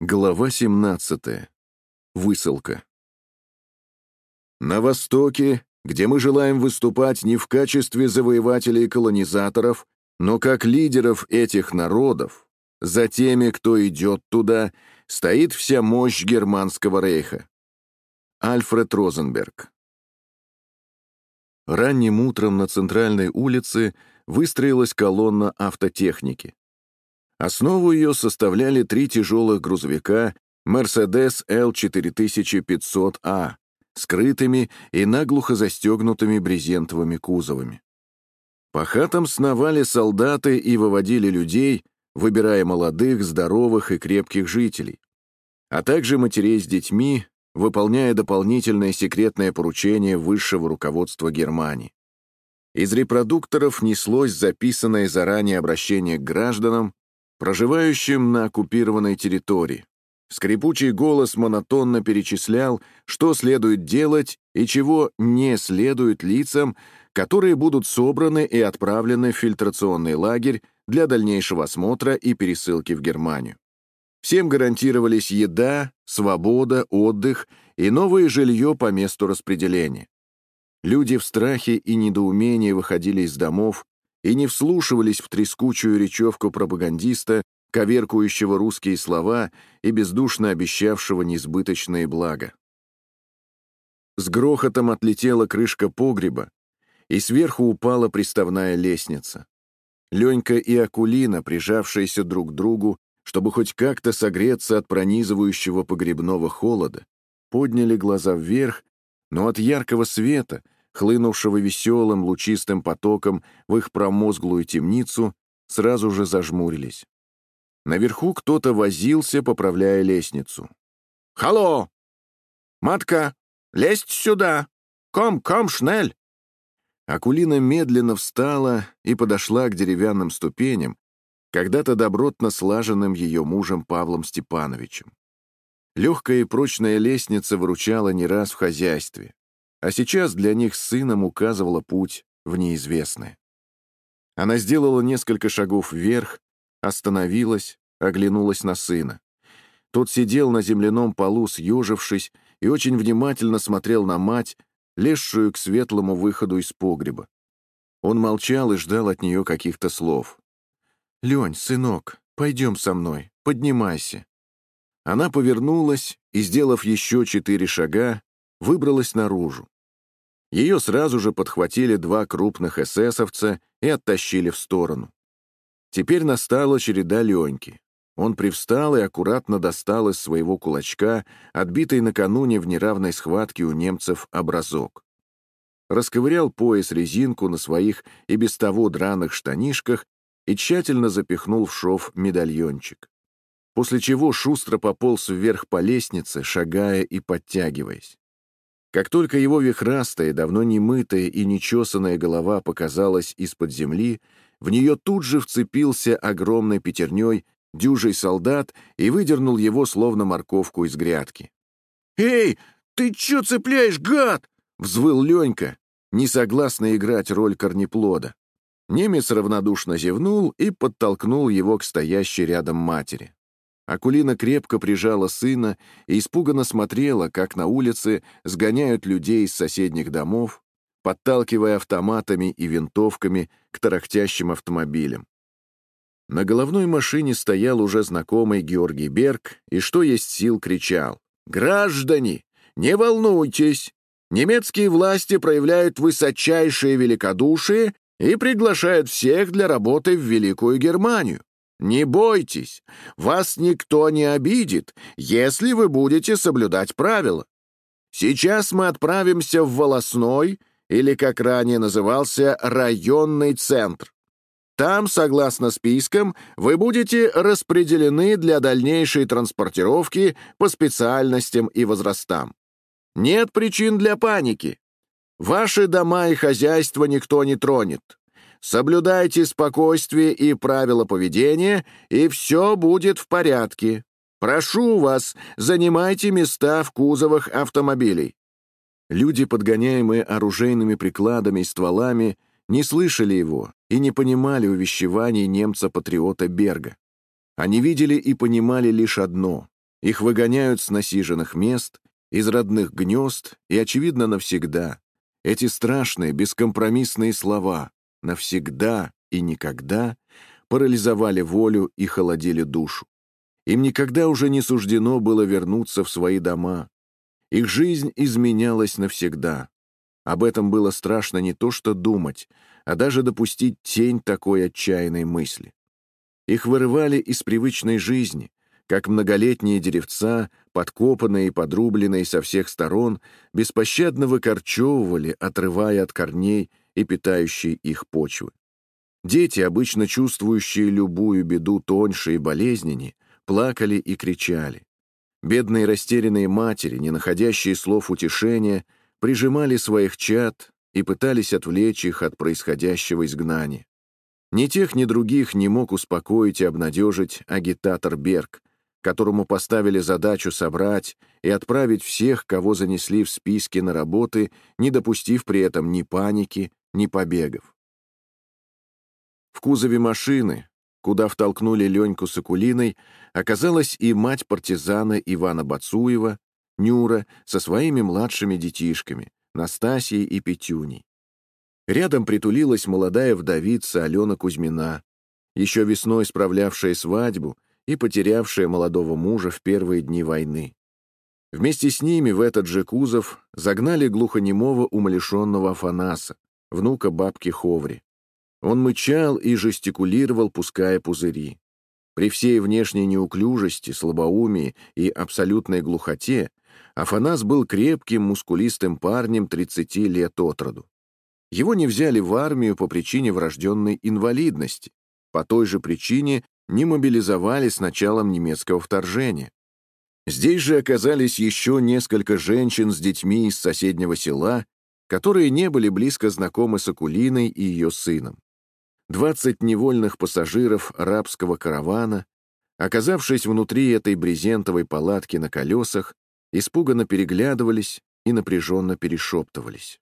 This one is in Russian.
Глава 17. Высылка. На Востоке, где мы желаем выступать не в качестве завоевателей и колонизаторов, но как лидеров этих народов, за теми, кто идет туда, стоит вся мощь Германского рейха. Альфред Розенберг. Ранним утром на центральной улице выстроилась колонна автотехники. Основу ее составляли три тяжелых грузовика Mercedes L4500A скрытыми и наглухо застегнутыми брезентовыми кузовами. По хатам сновали солдаты и выводили людей, выбирая молодых, здоровых и крепких жителей, а также матерей с детьми, выполняя дополнительное секретное поручение высшего руководства Германии. Из репродукторов неслось записанное заранее обращение к гражданам, проживающим на оккупированной территории. Скрипучий голос монотонно перечислял, что следует делать и чего не следует лицам, которые будут собраны и отправлены в фильтрационный лагерь для дальнейшего осмотра и пересылки в Германию. Всем гарантировались еда, свобода, отдых и новое жилье по месту распределения. Люди в страхе и недоумении выходили из домов, и не вслушивались в трескучую речевку пропагандиста, коверкующего русские слова и бездушно обещавшего несбыточные блага. С грохотом отлетела крышка погреба, и сверху упала приставная лестница. Ленька и Акулина, прижавшиеся друг к другу, чтобы хоть как-то согреться от пронизывающего погребного холода, подняли глаза вверх, но от яркого света — хлынувшего веселым лучистым потоком в их промозглую темницу, сразу же зажмурились. Наверху кто-то возился, поправляя лестницу. «Халло! Матка, лезть сюда! Ком, ком, шнель!» Акулина медленно встала и подошла к деревянным ступеням, когда-то добротно слаженным ее мужем Павлом Степановичем. Легкая и прочная лестница выручала не раз в хозяйстве а сейчас для них сыном указывала путь в неизвестное. Она сделала несколько шагов вверх, остановилась, оглянулась на сына. Тот сидел на земляном полу, съежившись, и очень внимательно смотрел на мать, лезшую к светлому выходу из погреба. Он молчал и ждал от нее каких-то слов. «Лень, сынок, пойдем со мной, поднимайся». Она повернулась и, сделав еще четыре шага, выбралась наружу. Ее сразу же подхватили два крупных эсэсовца и оттащили в сторону. Теперь настала череда Леньки. Он привстал и аккуратно достал из своего кулачка, отбитый накануне в неравной схватке у немцев, образок. Расковырял пояс-резинку на своих и без того драных штанишках и тщательно запихнул в шов медальончик. После чего шустро пополз вверх по лестнице, шагая и подтягиваясь. Как только его вихрастая, давно не мытая и нечесанная голова показалась из-под земли, в нее тут же вцепился огромной пятерней дюжий солдат и выдернул его, словно морковку из грядки. «Эй, ты чё цепляешь, гад?» — взвыл Ленька, не согласный играть роль корнеплода. Немец равнодушно зевнул и подтолкнул его к стоящей рядом матери. Акулина крепко прижала сына и испуганно смотрела, как на улице сгоняют людей из соседних домов, подталкивая автоматами и винтовками к тарахтящим автомобилям. На головной машине стоял уже знакомый Георгий Берг и что есть сил кричал. «Граждане, не волнуйтесь! Немецкие власти проявляют высочайшее великодушие и приглашают всех для работы в Великую Германию. Не бойтесь, вас никто не обидит, если вы будете соблюдать правила. Сейчас мы отправимся в волосной, или, как ранее назывался, районный центр. Там, согласно спискам, вы будете распределены для дальнейшей транспортировки по специальностям и возрастам. Нет причин для паники. Ваши дома и хозяйства никто не тронет. Соблюдайте спокойствие и правила поведения, и все будет в порядке. Прошу вас, занимайте места в кузовах автомобилей». Люди, подгоняемые оружейными прикладами и стволами, не слышали его и не понимали увещеваний немца-патриота Берга. Они видели и понимали лишь одно Их выгоняют с насиженных мест, из родных гнезд и, очевидно, навсегда. Эти страшные, бескомпромиссные слова «навсегда» и «никогда» парализовали волю и холодили душу. Им никогда уже не суждено было вернуться в свои дома. Их жизнь изменялась навсегда. Об этом было страшно не то что думать, а даже допустить тень такой отчаянной мысли. Их вырывали из привычной жизни, как многолетние деревца, подкопанные и подрубленные со всех сторон, беспощадно выкорчевывали, отрывая от корней и питающие их почвы. Дети, обычно чувствующие любую беду тоньше и болезненнее, плакали и кричали. Бедные растерянные матери, не находящие слов утешения, прижимали своих чад и пытались отвлечь их от происходящего изгнания. Ни тех, ни других не мог успокоить и обнадежить агитатор Берг, которому поставили задачу собрать и отправить всех, кого занесли в списки на работы, не допустив при этом ни паники, ни побегов. В кузове машины, куда втолкнули Леньку с Акулиной, оказалась и мать партизана Ивана Бацуева, Нюра со своими младшими детишками, Настасьей и Петюней. Рядом притулилась молодая вдовица Алена Кузьмина, еще весной справлявшая свадьбу и потерявшая молодого мужа в первые дни войны. Вместе с ними в этот же кузов загнали глухонемого умалишенного Афанаса, внука бабки Ховри. Он мычал и жестикулировал, пуская пузыри. При всей внешней неуклюжести, слабоумии и абсолютной глухоте Афанас был крепким, мускулистым парнем 30 лет от роду. Его не взяли в армию по причине врожденной инвалидности. По той же причине не мобилизовали с началом немецкого вторжения. Здесь же оказались еще несколько женщин с детьми из соседнего села, которые не были близко знакомы с Акулиной и ее сыном. 20 невольных пассажиров рабского каравана, оказавшись внутри этой брезентовой палатки на колесах, испуганно переглядывались и напряженно перешептывались.